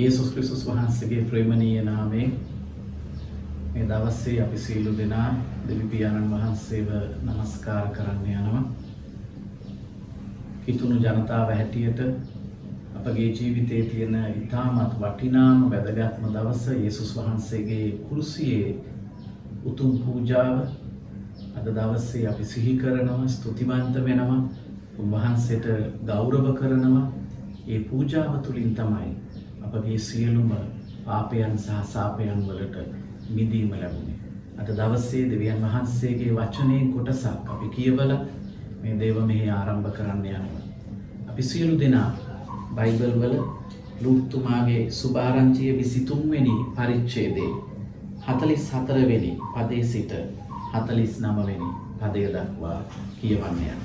යේසුස් ක්‍රිස්තුස් වහන්සේගේ ප්‍රේමණීය නාමයෙන් මේ දවසේ අපි සියලු දෙනා දෙවි පියාණන් වහන්සේව নমස්කාර කරන්න යනවා. කිතුණු ජනතාව හැටියට අපගේ ජීවිතයේ තියෙන ඉතාමත් වටිනාම වැදගත්ම දවස යේසුස් වහන්සේගේ කුරුසියේ උතුම් පූජාව අද දවසේ අපි සිහි කරනවා ස්තුතිවන්ත වෙනවා උන්වහන්සේට ගෞරව කරනවා ඒ පූජාව තුළින් තමයි අපගේ සියලුම පාපයන් සහ සාපයන් වලට මිදීම ලැබුණේ. අද දවසේ දෙවියන් වහන්සේගේ වචනේ කොටසක් අපි කියවලා මේ දේව මෙහි ආරම්භ කරන්න යනවා. අපි සියලු දෙනා බයිබල් වල ලූත්තුමාගේ සුභාරංචිය 23 වෙනි පරිච්ඡේදයේ 44 වෙනි පදයේ සිට 49 වෙනි පදය දක්වා කියවන්න යනවා.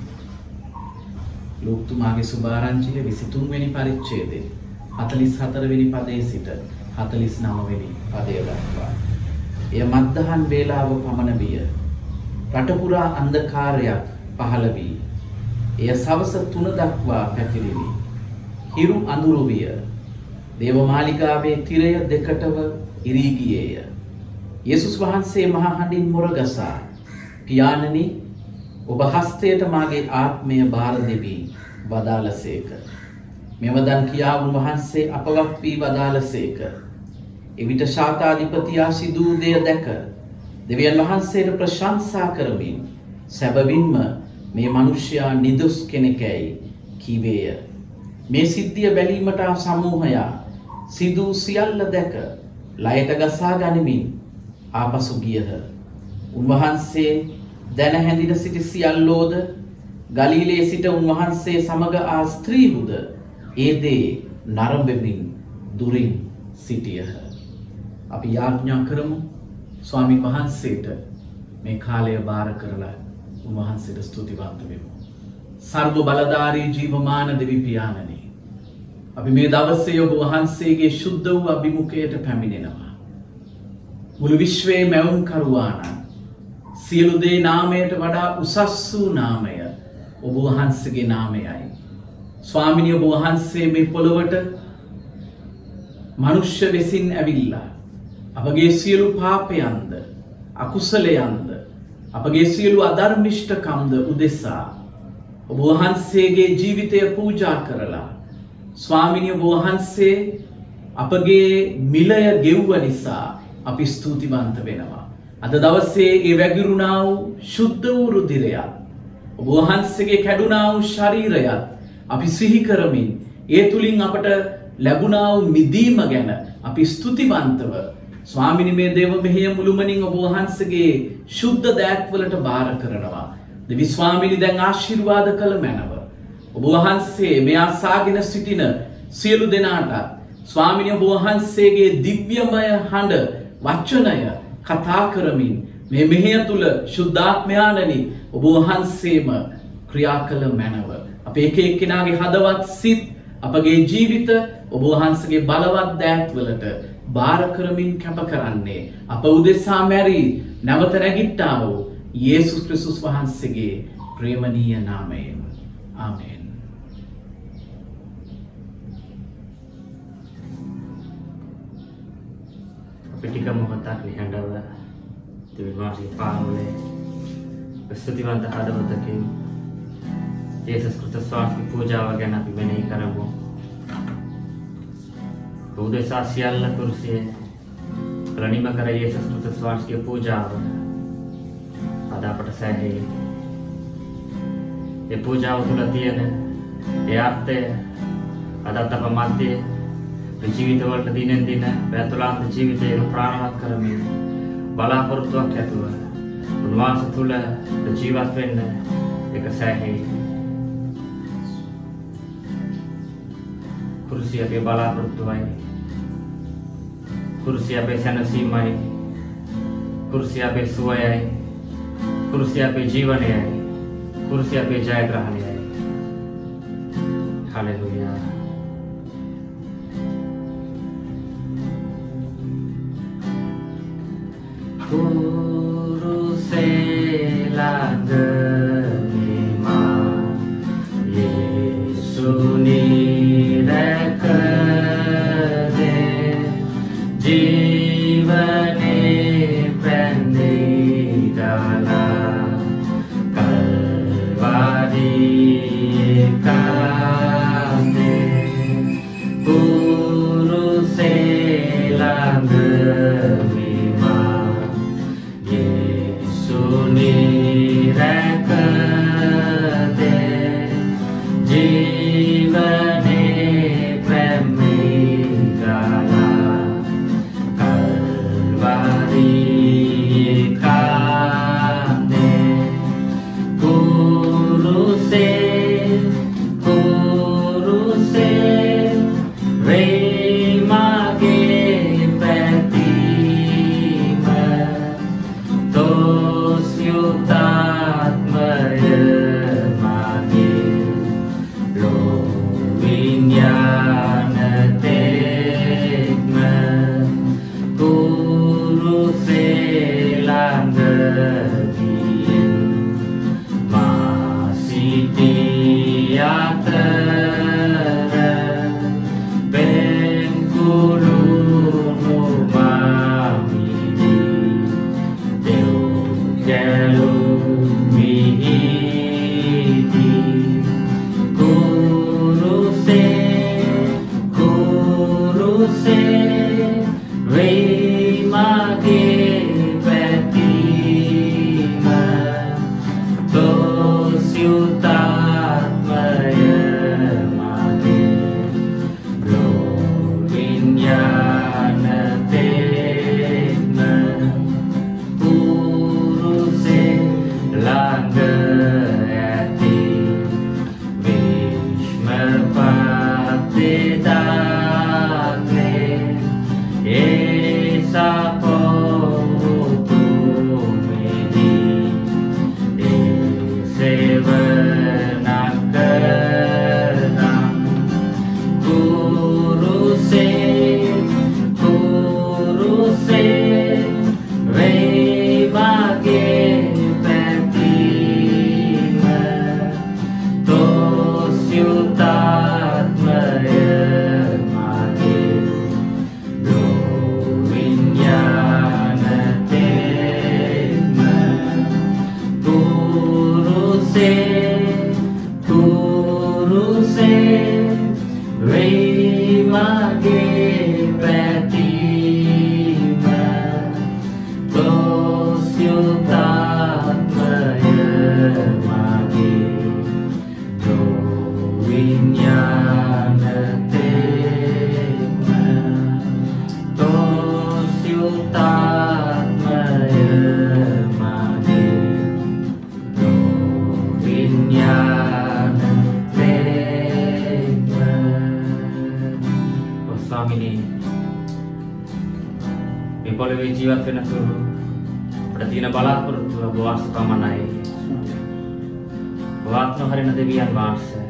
ලූත්තුමාගේ සුභාරංචිය 23 වෙනි පරිච්ඡේදයේ 44 වෙනි පදයේ සිට 49 වෙනි පදය දක්වා. එය මත්දහන් වේලාව පමණ විය. රට පුරා අන්ධකාරයක් පහළ වී. එය සවස 3 දක්වා පැතිරිවි. හිරු අඳුරු විය. දේවමාලිකාවේ තිරය දෙකටව ඉරී ගියේය. යේසුස් වහන්සේ මහා හඬින් මුරගසා පියාණනි ඔබ හස්තයට මාගේ ආත්මය බාර දෙවි වදාළසේක. මෙවදන් කියා උන්වහන්සේ අපවත් වී වදාළසේක. එවිට ශාතාධිපතියා සිදූ දෙය දැක දෙවියන් වහන්සේට ප්‍රශංසා කරමින් සැබවින්ම මේ මනුෂ්‍යයා නිදොස් කෙනෙකැයි කිවේය. මේ සිද්ධිය බැලීමට සමූහයා සිදූ සියල්ල දැක ලයට ගසා ගනිමින් ආපසු ගියහ. උන්වහන්සේ දැනහැඳින සිටි සියල්ලෝද ගලීලේ සිට උන්වහන්සේ සමඟ ආ ස්ත්‍රීහුද ඒ දේ නරඹමින් දුරින් සිටියහ. අපි යාඥා කරමු ස්වාමින් වහන්සේට මේ කාලය බාර කරලා උන්වහන්සේට ස්තුතිවන්ත වෙමු. සර්ව බලධාරී ජීවමාන දෙවි පියාණනි. අපි මේ දවසේ ඔබ වහන්සේගේ ශුද්ධ වූ අභිමුඛයට පැමිණෙනවා. මුළු විශ්වයේ මැවුම් කරුවානන් සියලු දේ නාමයට වඩා උසස් වූ නාමය ඔබ වහන්සගේ නාමයයි. ස්වාමිනි ඔබ වහන්සේ මේ පොළොවට මනුෂ්‍ය වෙසින් ඇවිල්ලා. අපගේ සියලු පාපයන්ද අකුසලයන්ද අපගේ සියලු අධර්මිෂ්ඨකම්ද උදෙසා. ඔබ වහන්සේගේ ජීවිතය පූජා කරලා. ස්වාමිනි ඔබ වහන්සේ අපගේ මිලය ගෙව්ව නිසා අපි ස්තුතිවන්ත වෙනවා. අද දවසේ ඒ වැගිරුණා වූ ශුද්ධ වූ රුධිරයත් ඔබ වහන්සේගේ කැඩුනා වූ ශරීරයත් අපි සිහි කරමින් ඒ තුලින් අපට ලැබුණා වූ මිදීම ගැන අපි ස්තුතිවන්තව ස්වාමිනි මේ දේව මෙහෙය මුළුමනින් ඔබ වහන්සේගේ ශුද්ධ දෑත්වලට බාර කරනවා. දෙවි ස්වාමිනි දැන් ආශිර්වාද කළ මැනව. ඔබ වහන්සේ මේ ආසාගෙන සිටින සියලු දෙනාට ස්වාමිනි ඔබ වහන්සේගේ දිව්‍යමය හඬ වචනය කතා කරමින් මේ මෙහෙය තුළ ශුද්ධාත්මයානනි ඔබ වහන්සේම ක්‍රියා කළ මැනව. අප එක එක්කෙනගේ හදවත් සිත් අපගේ ජීවිත ඔබ වහන්සගේ බලවත් දෑත්වලට භාර කරමින් කැප කරන්නේ. අප උදෙසා මැරී නැවත නැගිට්ටා වූ යේසුස් ක්‍රිසුස් වහන්සේගේ ප්‍රේමණීය නාමයෙන්. ආමෙන්. පිටික මොහොතක් නිහඬව දෙවිවාගේ පාමුලේ ස්තුතිවන්ත හදවතකින් යේසුස් ක්‍රිස්තුස් වහන්සේගේ පූජාව ගැන අපි මෙනෙහි කරමු. උදෙසා සියල්ල කුරුසියේ ප්‍රණිම කර යේසුස් ක්‍රිස්තුස් වහන්සේගේ පූජාව අද අපට සෑහේ. ඒ පූජාව තුළ තියෙන ඒ අර්ථය අදත් අප මැදේ ජීවිතවලට දිනෙන් දින පැතුලාන්ත ජීවිතයක ප්‍රාණවත් කරමින් බලාපොරොත්තුවක් ඇතුව උන්වහන්සේ තුළ ජීවත් වෙන්න එක සෑහෙයි. කුරුසිය අපේ බලාපොරොත්තුවයි. කුරුසිය අපේ සැනසීමයි. කුරුසිය අපේ සුවයයි. කුරුසිය අපේ ජීවනයයි. කුරුසිය අපේ ජයග්‍රහණයයි. හලෙලුයා. කුරුසේලගනිමා පොළවේ ජීවත් වෙන තුරු අපිට තියෙන බලාපොරොත්තුව ඔබ වහන්සේ පමණයි. වාත්ම හරින දෙවියන් වහන්සේ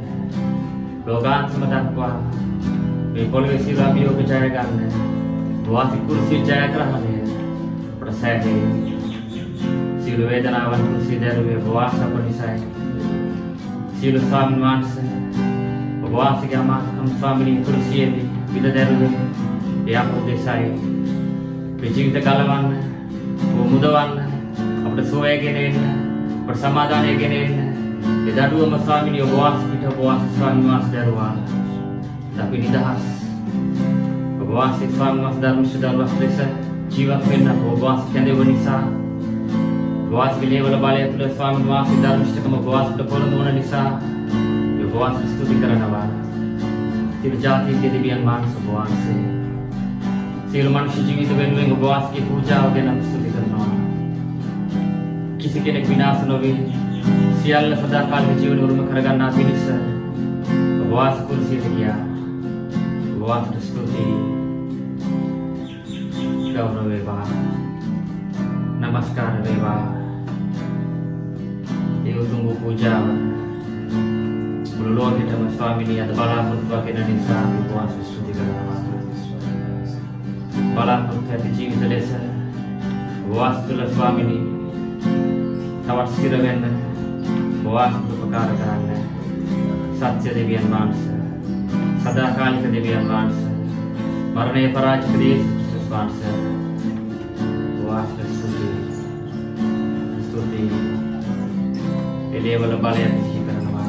ලෝකාන්තම දක්වා මේ පොළවේ සියලු අභියෝග ජය ගන්න වාසි කුරුසිය ජයග්‍රහණය අපට සෑහේ සියලු වේදනාවන් කුරුසිය දැරුවේ ඔබ වහන්සේ අප නිසායි. සියලු ස්වාමීන් වහන්සේ ඔබ වහන්සේගේ අමාත්‍යකම් ස්වාමිනී කුරුසියේදී විද දැරුවේ ඒ අප උදෙසායි. අපේ ජීවිත ගලවන්න ඔබ මුදවන්න අපට සුවය ගෙන එන්න අපට සමාදානය ගෙන එන්න. ඒ දඩුවම ස්වාමිනී ඔබ වහන්සේ පිට ඔබ වහන්සේ ස්වාමීන් වහන්සේ දරුවා. අපි නිදහස්. ඔබ වහන්සේ ස්වාමීන් වහන්සේ ධර්මිෂ්ඨ දරුවක් ලෙස ජීවත් වෙන්න ඔබ වහන්සේ කැඳෙව නිසා ඔබ වහන්සේගේ ලේවල බලය තුළ ස්වාමීන් වහන්සේ ධර්මිෂ්ඨකම ඔබ වහන්සේට පොරොන්දු වන නිසා ඔබ වහන්සේ ස්තුති කරනවා. සියලු ජාතියේ දෙවියන් වහන්සේ ඔබ වහන්සේ. සියලු මනුෂ්‍ය ජීවිත වෙනුවෙන් ඔබ වහන්සේගේ පූජාව ගැන අපි ස්තුති කරනවා. කිසි කෙනෙක් විනාශ නොවී සියල්ල සදාකාලික ජීවන උරුම කරගන්නා පිණිස ඔබ වහන්සේ කුරුසියට ගියා. ඔබ වහන්සේට ස්තුතියි. ගෞරව වේවා. නමස්කාර වේවා. ඒ උතුම් වූ පූජාව මුළු ලෝකෙටම ස්වාමිනී අද බලාපොරොත්තු වගෙන නිසා අපි ඔබ වහන්සේ ස්තුති කරනවා. බලාපොරොත්තු ඇති ජීවිත ලෙස. වාස්තුල ස්වාමිනී තවත් ස්ථිර වෙන්න වාස්තු උපකාර කරන්න. සත්‍ය දෙවියන් වහන්සේ සදාකාලික දෙවියන් වහන්සේ මරණය පරාජිත දේශ වහන්සේ වාස්තු ස්තුති ස්තුති එළේවල බලය සිහි කරනවා.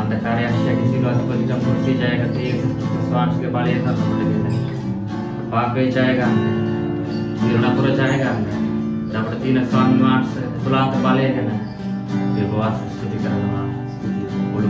අන්ධකාරය අක්ෂය කිසිලු අධිපතිට මුෘති ජයගතයේ ස්වාංශික බලය තමයි පාපේ ජය ගන්න. සියලු නපුර ජය ගන්න. අපට තියෙන ස්වාමීන් වහන්සේ තුලාන්ත බලය ගැන ඒ වාස් ස්තුති කරනවා. මුළු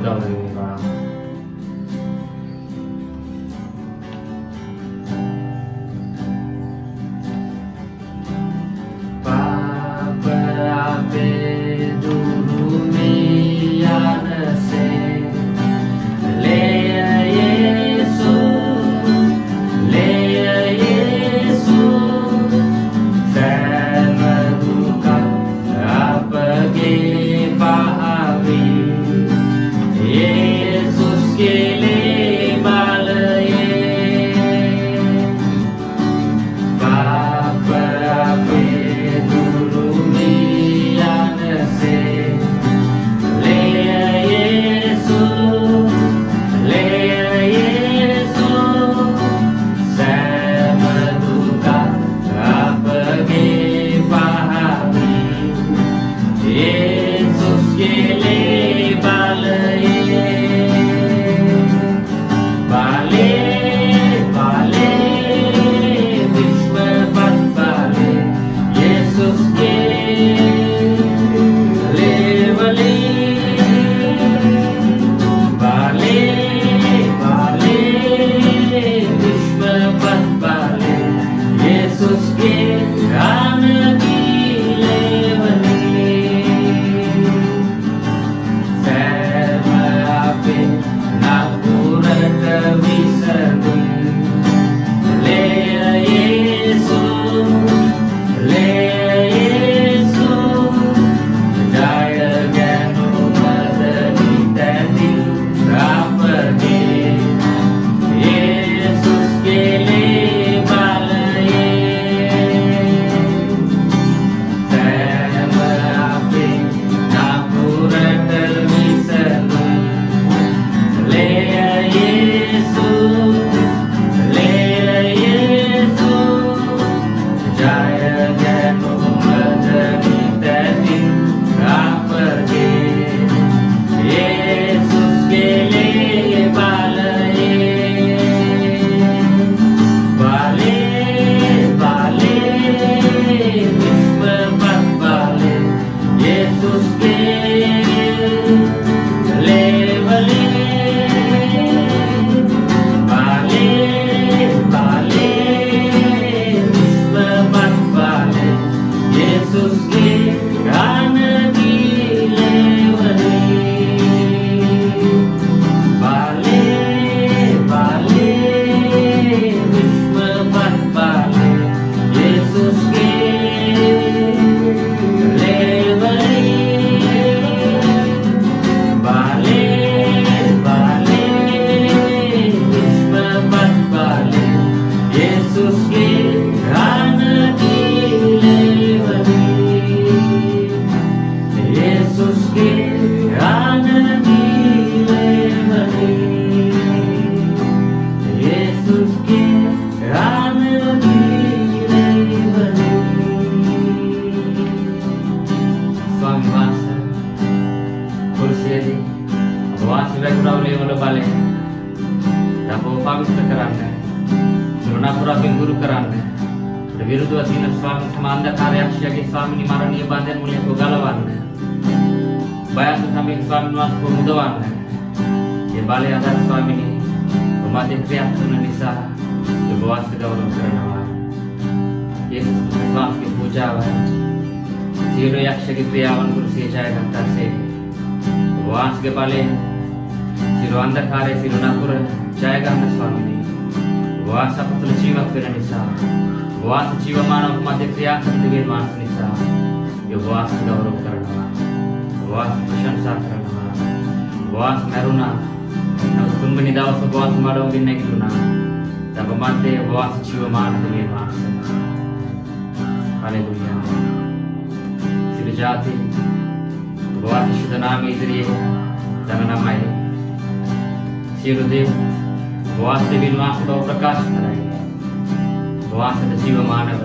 සුණපුරකින් ගුරු කරන්න. අපට විරුද්ධව තියෙන ස්වාමී සමාන්ධකාරයක්ෂයගේ ස්වාමිනී මරණීය බන්ධන මුලින් ගලවන්න බයත් සමීක ස්වාමීන් වහන්සේ මුදවන්න. ඒ බලය අද ස්වාමිනී ඔබ මැද ක්‍රියාත්මක වන නිසා ඔබ වහන්සේ ගෞරව කරනවා. යේසුස් ක්‍රිස්තුස් වහන්සේගේ පූජාව සියලු යක්ෂක ක්‍රියාවන් කුරුසිය ජයගත්තාසේ වාස්ගේ බලයෙන් සියලු අන්ධකාරය සියලු නපුර ජයගන්න ස්වාමිනී. වාස අප තුළ ජීවත් වෙන නිසා වාස ජීවමාන ඔබ මැද ක්‍රියා කරන දෙවියන් වහන්සේ නිසා ඒ වාස ගෞරව කරනවා වාස ප්‍රශංසා කරනවා වාස මරුණා. නමුත් තුන්වෙනි දවස ඔබ වාස මඩවමින් නැගිටුණා තව මැදේ ඔබ වාස ජීවමාන දෙවියන් වහන්සේ හලෙලුයා. සියලු ජාති ඔබ වාස ශුද්ධ නාම ඉදිරියේ දනනමයි. සියලු දේ ඔබ වාස දෙවියන් වහන්සේ බව ප්‍රකාශ කරයි ඔබ වාසට ජීවමානව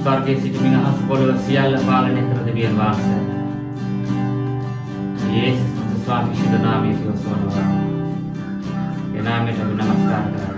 ස්වර්ගයේ සිටින අහස් පොළොව සියල්ල පාලනය කර දෙවියන් වහන්සේ යේසුස් ක්‍රිස්තුස් ස්වාමී ශුද්ධ නාමයේ පියවසවනවා. ඒ නාමයට අපි නමස්කාර කරනවා.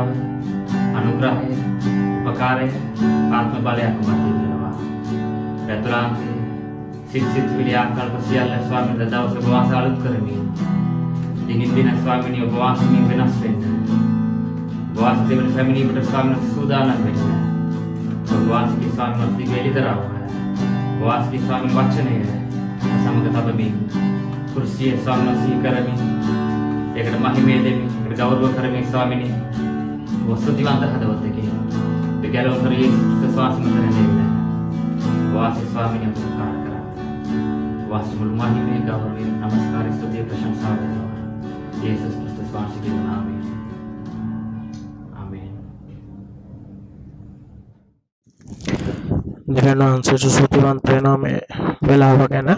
කරුණාව අනුග්‍රහය උපකාරය ආත්ම බලයක් මත දෙනවා පැතුරාන්තේ සිත් සිත් විලි ආකල්ප සියල්ල ස්වාමීන් දවස උපවාස අලුත් කරමින් දිනින් දින ස්වාමීනි ඔබ වහන්සේ වෙනස් වෙන්න. උපවාස දෙවන පැමිණීමට ස්වාමීන් සූදානම් වෙන්න. ඔබ වහන්සේගේ ස්වාමීන් වහන්සේගේ එළිදරව් ඔබ වහන්සේගේ ස්වාමීන් වචනය සමග තබමින් කුර්සිය ස්වාමීන් වහන්සේ කරමින් ඒකට මහිමය දෙමින් ඒකට ගෞරව කරමින් ස්වාමීනි වස්තුතිවන්ත හදවතකින් දෙගැලව කරේ විශ්වාස මතන දෙන්න වාසි ස්වාමීන් උපකාර කරන්න. වාසි මුළු මහිමේ ගෞරවය නමස්කාර ස්තුතිය ප්‍රශංසාව දෙනවා යේසුස් ක්‍රිස්තුස් වහන්සේගේ නාමයෙන්. ආමේන්. දෙවියන් වහන්සේට සුතිවන්ත වෙනවා මේ වෙලාව ගැන.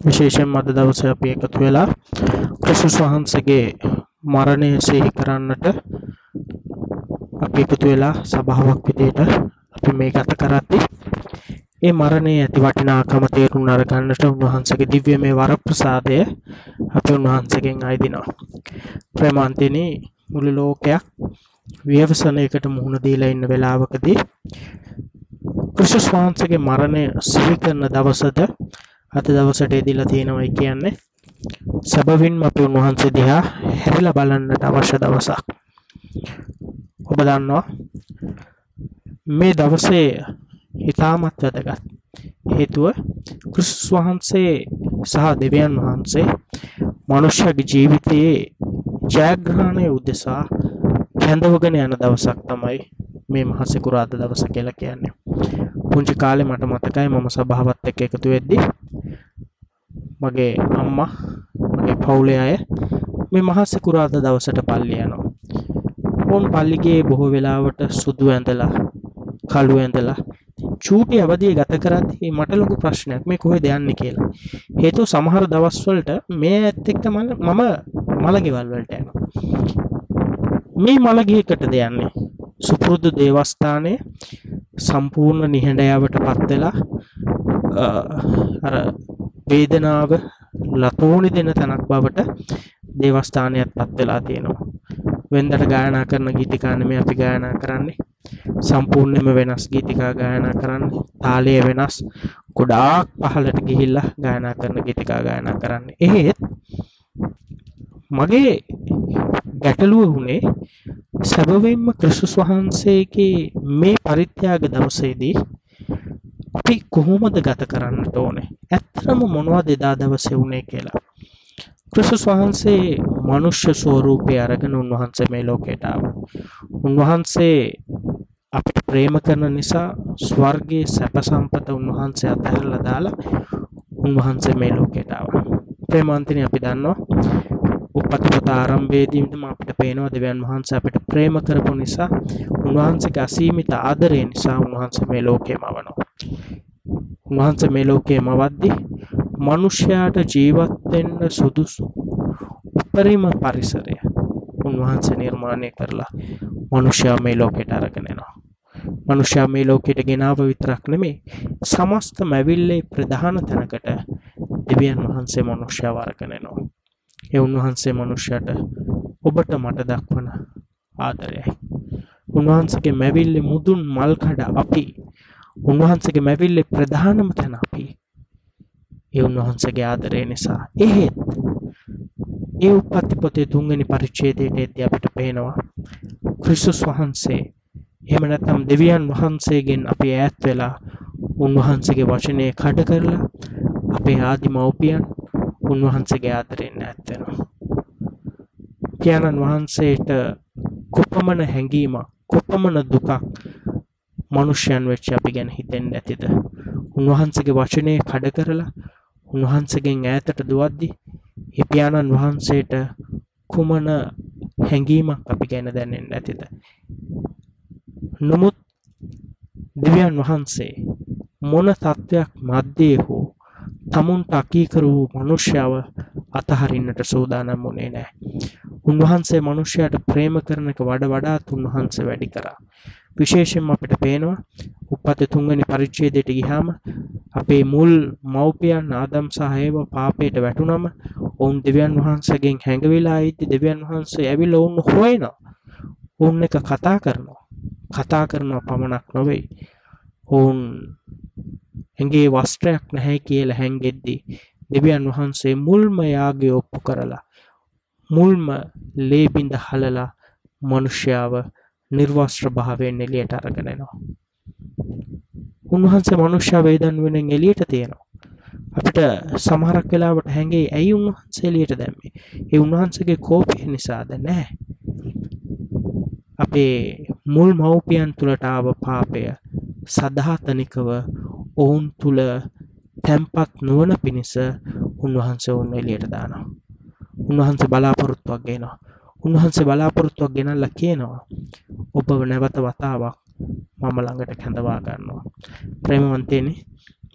විශේෂයෙන් මද දවසේ අපි එකතු වෙලා ක්‍රිස්තුස් වහන්සේගේ මරණය සිහි කරන්නට අපි එකතු වෙලා සභාවක් විදියට අපි මේ ගත කරද්දී ඒ මරණයේ ඇති වටිනාකම තේරුම් අරගන්නට උන්වහන්සේගේ දිව්‍යමය වරප්‍රසාදය අපි උන්වහන්සේගෙන් අයදිනවා. ප්‍රේමාන්තිනි මුළු ලෝකයක් ව්‍යවසනයකට මුහුණ දීලා ඉන්න වෙලාවකදී ක්‍රිස්තුස් වහන්සේගේ මරණය සිහි කරන දවසද අද දවසට එදිලා තියෙනවයි කියන්නේ සැබවින්ම අපි උන්වහන්සේ දිහා හැරිලා බලන්නට අවශ්‍ය දවසක්. ඔබ දන්නවා මේ දවසේ ඉතාමත් වැදගත්. හේතුව ක්‍රිස්තුස් වහන්සේ සහ දෙවියන් වහන්සේ මනුෂ්‍යගේ ජීවිතයේ ජයග්‍රහණය උදෙසා කැඳවගෙන යන දවසක් තමයි මේ මහසිකුරාද දවස කියලා කියන්නේ. පුංචි කාලේ මට මතකයි මම සභාවත් එක්ක එකතු වෙද්දී මගේ අම්මා මගේ පවුලේ අය මේ මහසිකුරාද දවසට පල්ලි යනවා. ඔවුන් පල්ලි ගියේ බොහෝ වෙලාවට සුදු ඇඳලා කළු ඇඳලා චූටි අවදිය ගත කරද්දී මට ලොකු ප්‍රශ්නයක් මේ කොහෙද යන්නේ කියලා. හේතුව සමහර දවස්වලට මේ ඇත්ත එක්ක මම මලගෙවල් වලට යනවා. මේ මළගේකටද යන්නේ සුපුරුදු දේවස්ථානය සම්පූර්ණ නිහඬයාවට පත්වෙලා අර වේදනාව ලතෝනි දෙන තැනක් බවට දේවස්ථානයත් පත්වෙලා තියෙනවා. වෙන්දට ගායනා කරන ගීතිකානම අපි ගායනා කරන්නේ. සම්පූර්ණයම වෙනස් ගීතිකා ගායනා කරන්න තාලය වෙනස් ගොඩාක් පහලට ගිහිල්ලා ගායනා කරන ගීතිකා ගායනා කරන්න. එහෙත් මගේ ගැටලුව වුණේ සැබවින්ම ක්‍රිස්තුස් වහන්සේගේ මේ පරිත්‍යාග දවසේදී අපි කොහොමද ගත කරන්නට ඕනේ? ඇත්තරම මොනවා දෙදා දවස වුණේ කියලා? ක්‍රිස්තුස් වහන්සේ මනුෂ්‍ය ස්වරූපය අරගෙන උන්වහන්සේ මේ ලෝකෙටාව උන්වහන්සේ අපිට ප්‍රේම කරන නිසා ස්වර්ගයේ සැප සම්පත උන්වහන්සේ අතහැරලා දාලා උන්වහන්සේ මේ ලෝකෙටාව ප්‍රේමාන්තිනි අපි දන්නවා උපතිපත ආරම්භේදීමටම අපිට පේනවා දෙවියන් වහන්සේ අපිට ප්‍රේම කරපු නිසා උන්වහන්සේගේ අසීමිත ආදරය නිසා උන්වහන්සේ මේ ලෝකෙම වනවා. උන්වහන්සේ මේ ලෝකයේ මවද්දි මනුෂ්‍යයාට ජීවත් වෙන්න සුදුසු උපරිම පරිසරය උන්වහන්සේ නිර්මාණය කරලා මනුෂ්‍යයා මේ ලෝකෙට අරගෙන එනවා. මනුෂ්‍යයා මේ ලෝකෙට ගෙනාව විතරක් නෙමේ සමස්ත මැවිල්ලේ ප්‍රධාන තැනකට දෙවියන් වහන්සේ මනුෂ්‍යව අරගෙන එනවා. ඒ උන්වහන්සේ මනුෂ්‍යයට ඔබට මට දක්වන ආදරයයි. උන්වහන්සගේ මැවිල්ලෙ මුදුන් මල්කඩ අපි උන්වහන්සගේ මැවිල්ලෙ ප්‍රධානම තැන අපි ඒ උන්වහන්සගේ ආදරය නිසා එහෙත් ඒ උපත්ති පොතේ තුන්ගනි පරිච්චේදයට එද්‍ය අපිට පේනවා ක්‍රිස්තුස් වහන්සේ එහෙම නැත්නම් දෙවියන් වහන්සේගෙන් අපි ඈත් වෙලා උන්වහන්සේගේ වචනය කඩ කරලා අපේ ආදි මව්පියන් උන්වහන්සේගේ ආදරෙන් ඇත්වෙනවා. පියාණන් වහන්සේට කොපමණ හැඟීමක් කොපමණ දුකක් මනුෂ්‍යයන් වෙච්ච අපි ගැන හිතෙන් ඇතිද. උන්වහන්සේගේ වචනය කඩ කරලා උන්වහන්සගෙන් ඈතට දුවද්දි එපියාණන් වහන්සේට කුමන හැඟීමක් අපි ගැන දැනෙන් ඇතිද. නොමුත් දෙවියන් වහන්සේ මොන තත්ත්වයක් මධ්‍යය හෝ තමුන්ට අකීකර වූ මනුෂ්‍යාව අතහරින්නට සූදානම් වුණේ නෑ. උන්වහන්සේ මනුෂ්‍යයට ප්‍රේම කරන එක වඩ වඩාත් උන්වහන්සේ වැඩි කරා. විශේෂෙන් අපිට පේනවා උපත තුන්ගනි පරිච්චේදයට ගිහාම අපේ මුල් මව්පියන් ආදම් සහයව පාපයට වැටුනම ඔවුන් දෙවියන් වහන්සගෙන් හැඟවෙලා ඉති දෙවියන් වහන්සේ ඇවිල් ඔවුන් හොයනවා ඔවුන් එක කතා කරනවා කතා කරනවා පමණක් නොවෙයි ඔවුන් ඇගේ වස්ත්‍රයක් නැහැ කියල හැන්ගෙද්දී දෙවියන් වහන්සේ මුල්ම යාගේ ඔප්පු කරලා මුල්ම ලේබින්ද හලලා මනුෂ්‍යාව නිර්වස්ත්‍ර භාවයෙන් එලියට අරගෙනනවා. උන්වහන්සේ මනුෂ්‍ය වේදන් වෙනෙන් එලියට තියෙනවා. අපිට සමහරක් වෙලාවට හැඟේ ඇයි උන්වහන්සේ එලියට දැම්මේ. ඒ උන්වහන්සේගේ කෝපය නිසාද නැහැ. අපේ මුල් මව්පියන් තුළට ආව පාපය සදාතනිකව ඔවුන් තුළ තැම්පත් නුවන පිණිස උන්වහන්සේ ඔන්න එලියට දානවා. උන්වහන්සේ බලාපොරොත්තුවක් ගෙනවා. උන්වහන්සේ බලාපොරොත්තුවක් ගෙනල්ල කියනවා. ඔබ නැවත වතාවක් මම ළඟට කැඳවා ගන්නවා. ප්‍රේමවන්තයනි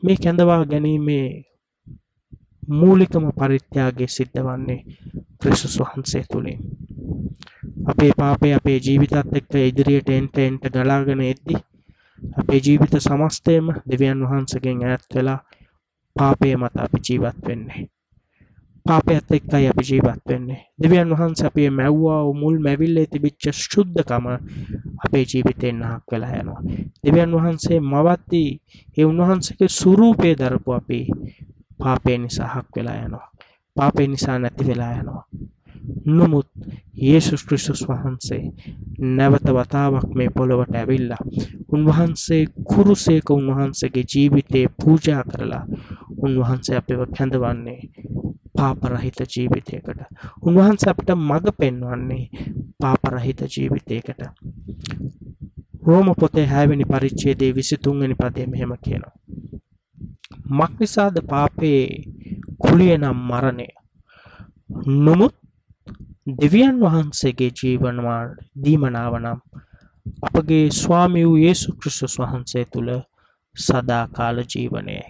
මේ කැඳවා ගැනීමේ මූලිකම පරිත්‍යාගේ සිද්ධ වන්නේ ක්‍රිසුස් වහන්සේ තුළින්. අපේ පාපය අපේ ජීවිතත් එක්ක ඉදිරියට එන්ට එන්ට ගලාගෙන එද්දි අපේ ජීවිත සමස්තයම දෙවියන් වහන්සගෙන් ඈත් වෙලා පාපය මත අපි ජීවත් වෙන්නේ. පාපයත් එක්කයි අපි ජීවත් වෙන්නේ. දෙවියන් වහන්ස අපේ මැව්වා මුල් මැවිල්ලේ තිබිච්ච ශුද්ධකම අපේ ජීවිතයෙන් නහක් වෙලා යනවා. දෙවියන් වහන්සේ මවත්දී ඒ උන්වහන්සේගේ සුරූපය දරපු අපි පාපය නිසා හක් වෙලා යනවා. පාපය නිසා නැති වෙලා යනවා. නමුත් යේසුස් ක්‍රිස්තුස් වහන්සේ නැවත වතාවක් මේ පොළොවට ඇවිල්ලා උන්වහන්සේ කුරුසේක උන්වහන්සේගේ ජීවිතේ පූජා කරලා උන්වහන්සේ අපිව කැඳවන්නේ පාපරහිත ජීවිතයකට. උන්වහන්සේ අපිට මඟ පෙන්වන්නේ පාපරහිත ජීවිතයකට. රෝම පොතේ හැවෙනි පරිච්ඡේදයේ 23 වෙනි පදයේ මෙහෙම කියනවා. මක් නිසාද පාපේ කුලිය නම් මරණය? නොමුත් දෙවියන් වහන්සේගේ ජීවනවාන් දීමනාව නම් අපගේ ස්වාමි වූ යේසු ක්‍රිස්තුස් වහන්සේ තුළ සදාකාල ජීවනයයි.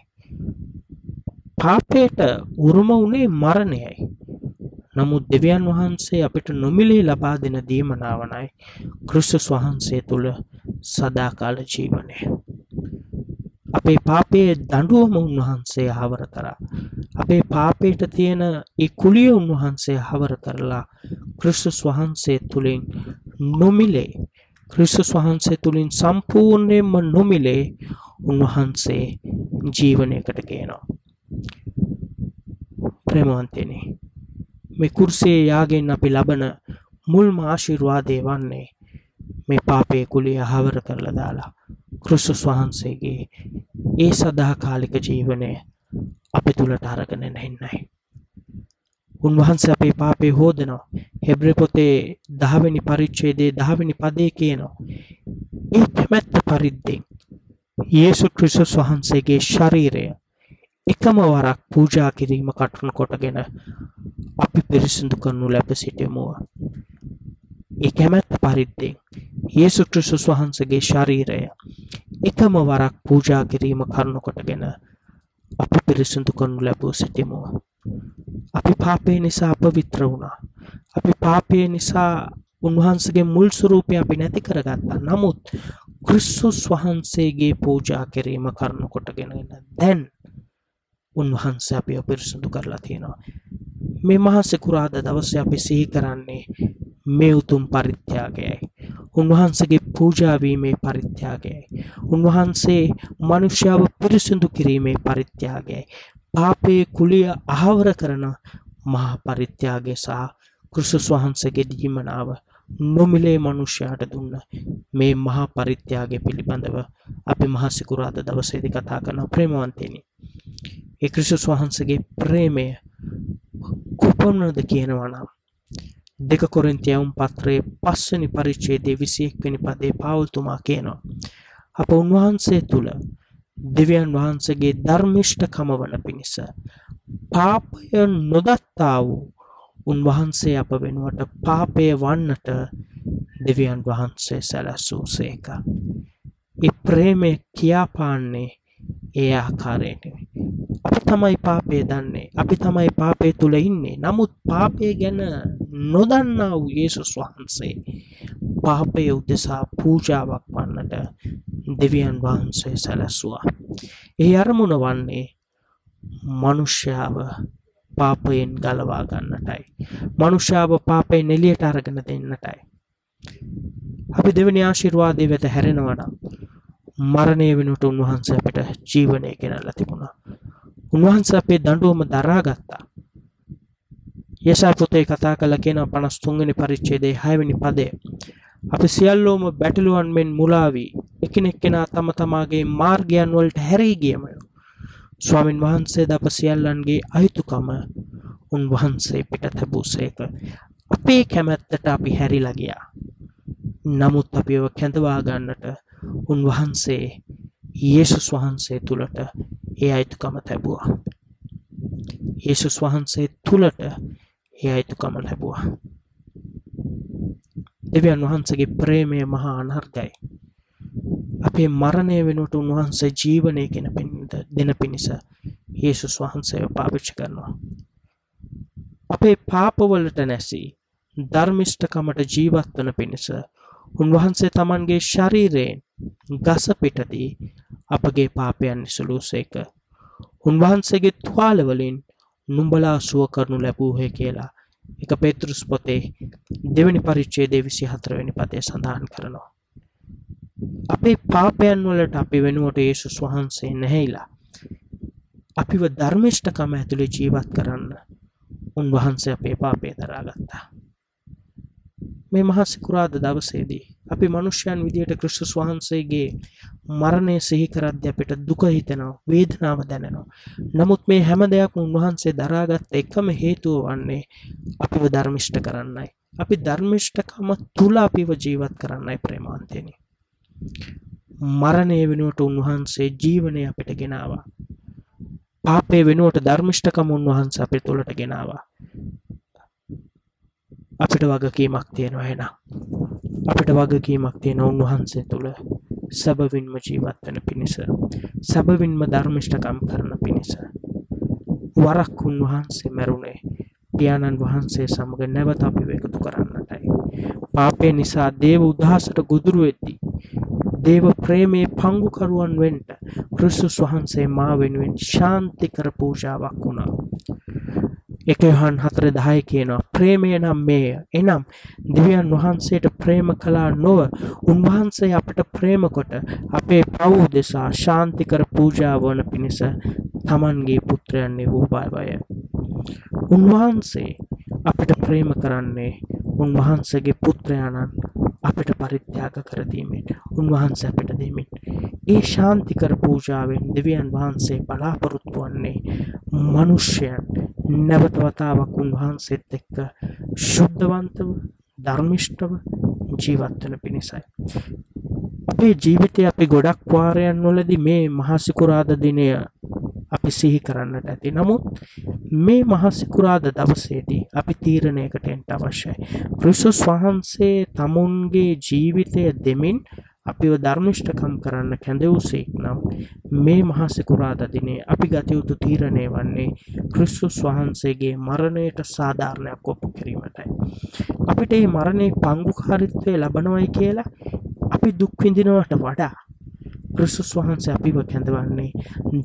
පාපයට උරුම වුණේ මරණයයි. නමුත් දෙවියන් වහන්සේ අපිට නොමිලේ ලබා දෙන දීමනාවනයි ක්‍රිස්තුස් වහන්සේ තුළ සදාකාල ජීවනය. අපේ පාපයේ දඬුවම උන්වහන්සේ හවර කරා. අපේ පාපයට තියෙන ඒ කුලිය උන්වහන්සේ හවර කරලා ක්‍රිස්තුස් වහන්සේ තුළින් නොමිලේ ක්‍රිස්තුස් වහන්සේ තුළින් සම්පූර්ණයෙන්ම නොමිලේ උන්වහන්සේ ජීවනයකට ගේනවා. ප්‍රේමවන්තයනි මේ කුර්සේ යාගෙන් අපි ලබන මුල්ම ආශිර්වාදය වන්නේ මේ පාපය කුලිය හවර කරලා දාලා කෘස්තුස් වහන්සේගේ ඒ සදාකාලික ජීවනය අපි තුළට අරගෙන නැන්නයි. උන්වහන්සේ අපේ පාපේ හෝදනවා හෙබ්‍රේ පොතේ දහවෙනි පරිච්ඡේදයේ දහවෙනි පදේ කියනවා. ඒ කැමැත්ත පරිද්දෙන් යේසු ක්‍රිස්තුස් වහන්සේගේ ශරීරය එකම වරක් පූජා කිරීම කටුණු කොටගෙන අපි පිරිසිදු කරනු ලැබ සිටියමුව. ඒ කැමැත්ත පරිද්දෙන් යේසු ක්‍රිස්තුස් වහන්සේගේ ශරීරය එකම වරක් පූජා කිරීම කරුණු කොටගෙන අපි පිරිසිදු කරනු ලැබූ සිටිමුව. අපි පාපය නිසා අපවිත්‍ර වුණා. අපි පාපය නිසා උන්වහන්සේගේ මුල් ස්වරූපය අපි නැති කරගත්තා. නමුත් ක්‍රිස්තුස් වහන්සේගේ පූජා කිරීම කරුණු කොටගෙන දැන් උන්වහන්සේ අපිව පිරිසිදු කරලා තියෙනවා. මේ මහා සිකුරාදා දවසේ අපි සිහි කරන්නේ මේ උතුම් පරිත්‍යාගයයි. උන්වහන්සේගේ පූජාවීමේ පරිත්‍යාගයයි. උන්වහන්සේ මනුෂ්‍යාව පිරිසිදු කිරීමේ පරිත්‍යාගයයි. පාපයේ කුලිය අහවර කරන මහා පරිත්‍යාගය සහ කෘෂස් වහන්සේගේ දීමනාව නොමිලේ මනුෂ්‍යයාට දුන්න මේ මහා පරිත්‍යාගය පිළිබඳව අපි මහසිකුරාද දවසේදි කතා කරන ප්‍රේමවන්තයනි. ඒ ක්‍රිෂස් වහන්සගේ ප්‍රේමය කුපමණද කියනවා නම් දෙක කොරින්තියවුම් පත්‍රයේ පස්වනි පරිච්ඡේදයේ 21 වෙනි පදේ පාවුල්තුමා කියනවා. අප උන්වහන්සේ තුල දෙවියන් වහන්සේගේ ධර්මිෂ්ඨකම වන පිණිස පාපය නොදත්තා වූ උන්වහන්සේ අප වෙනුවට පාපය වන්නට දෙවියන් වහන්සේ සැලැස්සූසේක. ඒ ප්‍රේමය කියාපාන්නේ ඒ ආකාරයට අපි තමයි පාපය දන්නේ අපි තමයි පාපය තුළ ඉන්නේ නමුත් පාපය ගැන නොදන්නා වූ යේසුස් වහන්සේ පාපය උදෙසා පූජාවක් වන්නට දෙවියන් වහන්සේ සැලැස්වා. ඒ අරමුණ වන්නේ මනුෂ්‍යාව පාපයෙන් ගලවා ගන්නටයි. මනුෂ්‍යාව පාපයෙන් එලියට අරගෙන දෙන්නටයි. අපි දෙවනි ආශිර්වාදය වෙත හැරෙනවනම් මරණය වෙනුට උන්වහන්සේ අපිට ජීවනය ගෙනල්ලා තිබුණා. උන්වහන්සේ අපේ දඬුවම දරාගත්තා. යසා පොතේ කතා කළ කියන 53 වෙනි පරිච්ඡේදයේ 6 වෙනි පදය. අපි සියල්ලෝම බැටළුවන් මෙන් මුලා වී එකිනෙක කෙනා තම තමාගේ මාර්ගයන් වලට හැරී ගියමය. ස්වාමින් වහන්සේ ද අප සියල්ලන්ගේ අයුතුකම උන්වහන්සේ පිට තැබූසේක. අපේ කැමැත්තට අපි හැරිලා ගියා. නමුත් අපිව කැඳවා ගන්නට උන්වහන්සේ යේසුස් වහන්සේ තුළට ඒ අයිතුකම තැබුවා. යේසුස් වහන්සේ තුළට ඒ අයිතුකම ලැබුවා. දෙවියන් වහන්සේගේ ප්‍රේමය මහා අනර්ගයි. අපේ මරණය වෙනුවට උන්වහන්සේ ජීවනය ගෙන දෙන පිණිස යේසුස් වහන්සේව පාවිච්චි කරනවා. අපේ පාපවලට නැසී ධර්මිෂ්ඨකමට ජීවත් වන පිණිස උන්වහන්සේ තමන්ගේ ශරීරයෙන් ගස පිටදී අපගේ පාපයන් නිසුලූසේක. උන්වහන්සේගේ තුවාලවලින් නුඹලා සුව කරනු ලැබූහේ කියලා එක පෙතෘස් පොතේ දෙවැනි පරිච්ඡේදයේ 24 වෙනි පදයේ සඳහන් කරනවා. අපේ පාපයන් වලට අපි වෙනුවට යේසුස් වහන්සේ නැහැයිලා අපිව ධර්මිෂ්ඨකම ඇතුලේ ජීවත් කරන්න උන්වහන්සේ අපේ පාපේ දරාගත්තා. මේ මහසිකුරාද දවසේදී අපි මනුෂ්‍යයන් විදියට ක්‍රිස්තුස් වහන්සේගේ මරණය සිහි කරද්දී අපිට දුක හිතෙනවා වේදනාව දැනෙනවා. නමුත් මේ හැම දෙයක් උන්වහන්සේ දරාගත් එකම හේතුව වන්නේ අපිව ධර්මිෂ්ඨ කරන්නයි. අපි ධර්මිෂ්ඨකම තුල අපිව ජීවත් කරන්නයි ප්‍රේමාන්තයනි. මරණය වෙනුවට උන්වහන්සේ ජීවනය අපිට ගෙනාවා. පාපේ වෙනුවට ධර්මිෂ්ඨකම උන්වහන්සේ අපේ තුළට ගෙනාවා. අපිට වගකීමක් තියෙනවා එන අපිට වගකීමක් තියෙන උන්වහන්සේ තුළ සැබවින්ම ජීවත්වන පිණිස සැබවින්ම ධර්මිෂ්ඨකම් කරන පිණිස වරක් උන්වහන්සේ මැරුණේ. පියාණන් වහන්සේ සමඟ නැවත අපි එකතු කරන්නටයි. පාපය නිසා දේව උදහසට ගුදුරු වෙද්දී දේව ප්‍රේමයේ පංගුකරුවන් වෙන්ට කෘස්සුස් වහන්සේ මා වෙනුවෙන් ශාන්තිකර පූජාවක් වුණා. එක යොහන් හතර දහය කියනවා. ප්‍රේමය නම් මේය. එනම් දෙවියන් වහන්සේට ප්‍රේම කලා නොව උන්වහන්සේ අපට ප්‍රේමකොට අපේ පව් දෙසා ශාන්තිකර පූජාවන පිණිස තමන්ගේ පුත්‍රයන්නේ වූ බවය. උන්වහන්සේ අපට ප්‍රේම කරන්නේ උන්වහන්සේගේ පුත්‍රයාණන් අපිට පරිත්‍යාග කරදීමෙන් උන්වහන්ස අපිට දෙමින් ඒ ශාන්තිකර පූජාවෙන් දෙවියන් වහන්සේ බලාපොරොත්තු වන්නේ මනුෂ්‍යයන් නැවතවතාවක් උන්වහන්සේත් එක්ක ශුද්ධවන්තව ධර්මිෂ්ඨව ජීවත්වන පිණිසයි. අපේ ජීවිතය අපි ගොඩක් වාරයන් වලදි මේ මහසිකුරාද දිනය අපි සිහි කරන්නට ඇති නමුත් මේ මහසිකුරාද දවසේදී අපි තීරණයකට එන්ට අවශ්‍යයි. ක්‍රිස්සුස් වහන්සේ තමුන්ගේ ජීවිතය දෙමින් අපිව ධර්මිෂ්ඨකම් කරන්න කැඳවුසෙක් නම් මේ මහසිකුරාද දිනේ අපි ගතයුතු තීරණය වන්නේ ක්‍රිස්සුස් වහන්සේගේ මරණයට සාධාරණයක් ඔප්පු කිරීමටයි. අපිට ඒ මරණය පංගුකාරිත්වය ලබනවයි කියලා අපි දුක්විඳිනවට වඩා ක්‍රිස්තුස් වහන්සේ අපිව කැඳවන්නේ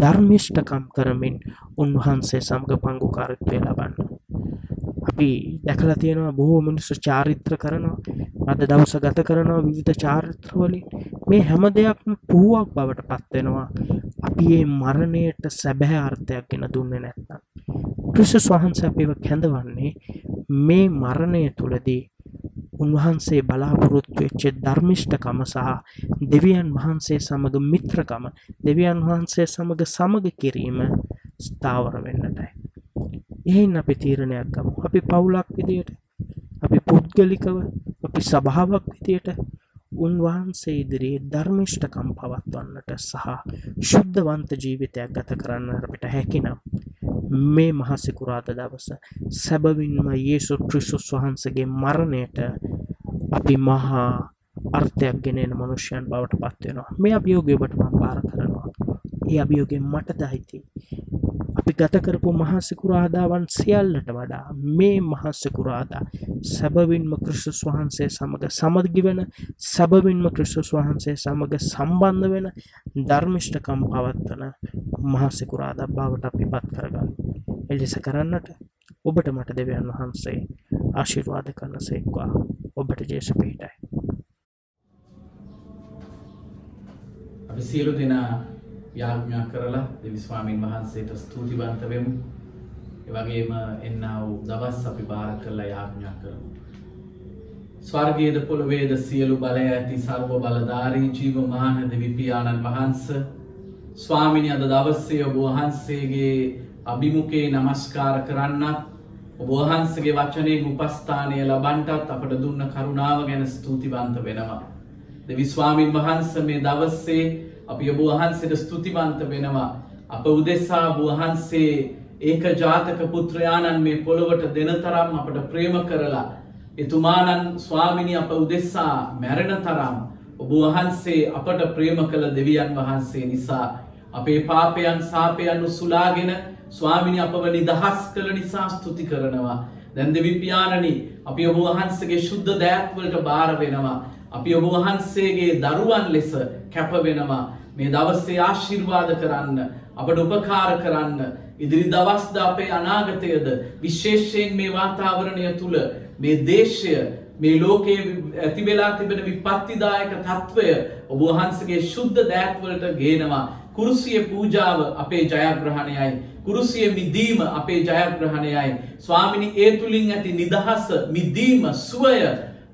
ධර්මිෂ්ඨකම් කරමින් උන්වහන්සේ සමග පංගුකාරත්වය ලබන්න. අපි දැකලා තියෙනවා බොහෝ මිනිස්සු චාරිත්‍ර කරනවා අද දවස ගත කරනවා විවිධ චාරිත්‍රවලින් මේ හැම දෙයක්ම පුහුවක් බවට පත්වෙනවා අපි ඒ මරණයට සැබෑ අර්ථයක් ගෙන දුන්නේ නැත්නම්. ක්‍රිස්තුස් වහන්සේ අපිව කැඳවන්නේ මේ මරණය තුළදී උන්වහන්සේ බලාපොරොත්තු වෙච්ච ධර්මිෂ්ඨකම සහ දෙවියන් වහන්සේ සමග මිත්‍රකම දෙවියන් වහන්සේ සමග සමග කිරීම ස්ථාවර වෙන්නටයි. එහෙන් අපි තීරණයක් ගමු. අපි පවුලක් විදියට අපි පුද්ගලිකව අපි සභාවක් විදියට උන්වහන්සේ ඉදිරියේ ධර්මිෂ්ඨකම් පවත්වන්නට සහ ශුද්ධවන්ත ජීවිතයක් ගත කරන්න අපිට හැකිනම් මේ මහසිකුරාද දවස සැබවින්ම යේසු ක්‍රිස්තුස් වහන්සේගේ මරණයට අපි මහා අර්ථයක් ගෙනෙන මනුෂ්‍යයන් බවට පත්වෙනවා මේ අභියෝගය ඔබට මම බාර කරනවා. ඒ අභියෝගයෙන් මට දහිති අපි ගත කරපු මහසිකුරාදාවන් සියල්ලට වඩා මේ මහස්සකුරාදා සැබවින්ම ක්‍රිස්තුස් වහන්සේ සමඟ සමදගි වෙන සැබවින්ම ක්‍රිස්තුස් වහන්සේ සමඟ සම්බන්ධ වෙන ධර්මිෂ්ඨකම් පවත්වන මහසිකුරාදා බවට අපි පත් කරගන්න. එලෙස කරන්නට ඔබට මට දෙවියන් වහන්සේ ආශිර්වාද කරන සේක්වා. ඔබට ජේසු පිහිටයි. අපි සියලු දෙනා යාඥා කරලා දෙවි ස්වාමීන් වහන්සේට ස්තුතිවන්ත වෙමු. ඒ වගේම එන්නා වූ දවස් අපි බාර කරලා යාඥා කරමු. ස්වර්ගයේද පොළොවේද සියලු බලය ඇති සර්ව බලධාරී ජීවමාන දෙවි පියාණන් වහන්සේ ස්වාමිනී අද දවසේ ඔබ වහන්සේගේ අභිමුඛේ නමස්කාර කරන්නත් ඔබ වහන්සේගේ වචනයේ උපස්ථානය ලබන්ටත් අපට දුන්න කරුණාව ගැන ස්තුතිවන්ත වෙනවා. දෙවි ස්වාමින් වහන්සේ මේ දවසේ අපි ඔබ වහන්සේට ස්තුතිවන්ත වෙනවා. අප උදෙසා වහන්සේ ඒක ජාතක පුත්‍රයාණන් මේ පොළොවට දෙන තරම් අපට ප්‍රේම කරලා. එතුමානන් ස්වාමිනි අප උදෙස්සා මැරෙන තරම් ඔබ වහන්සේ අපට ප්‍රේම කළ දෙවියන් වහන්සේ නිසා. අපේ පාපයන් සාපයන් උසුලාගෙන ස්වාමිනි අපව නිදහස් කළ නිසා ස්තුති කරනවා. දැන් දෙවිපාණනි අපි ඔබ වහන්සගේ ශුද්ධ දෑත්වලට බාර වෙනවා. අපි ඔබ වහන්සේගේ දරුවන් ලෙස කැප වෙනවා. මේ දවස්සේ ආශිර්වාද කරන්න අපට උපකාර කරන්න ඉදිරි දවස්ද අපේ අනාගතයද විශේෂයෙන් මේ වාතාවරණය තුළ මේ දේශය මේ ලෝකයේ ඇතිවෙලා තිබෙන විපත්තිදායක තත්ත්වය ඔබ වහන්සගේ ශුද්ධ දෑත්වලට ගේනවා කුරුසිය පූජාව අපේ ජයග්‍රහණයයි. කුරුසිය මිදීම අපේ ජයග්‍රහණයයි. ස්වාමිනි ඒ තුළින් ඇති නිදහස මිදීම සුවය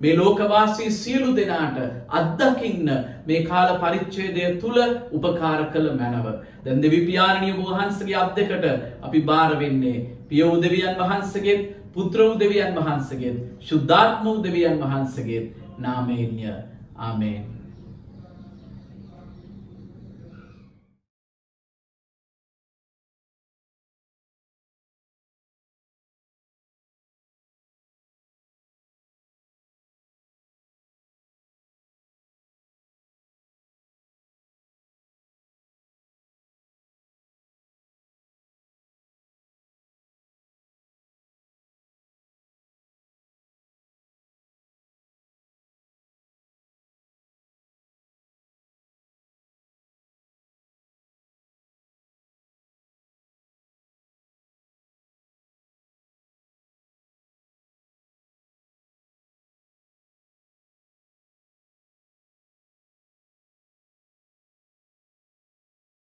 මේ ලෝකවාසී සියලු දෙනාට අත්දකින්න මේ කාල පරිච්ඡේදය තුළ උපකාර කළ මැනව. දැන් දෙවිපාණනිය වහන්සගේ අත් දෙකට අපි බාර වෙන්නේ පිය උදවියන් වහන්සගේ පුත්‍ර උදවියන් වහන්සගේ ශුද්ධාත්ම උදවියන් වහන්සගේ නාමේන්ය ආමේන්.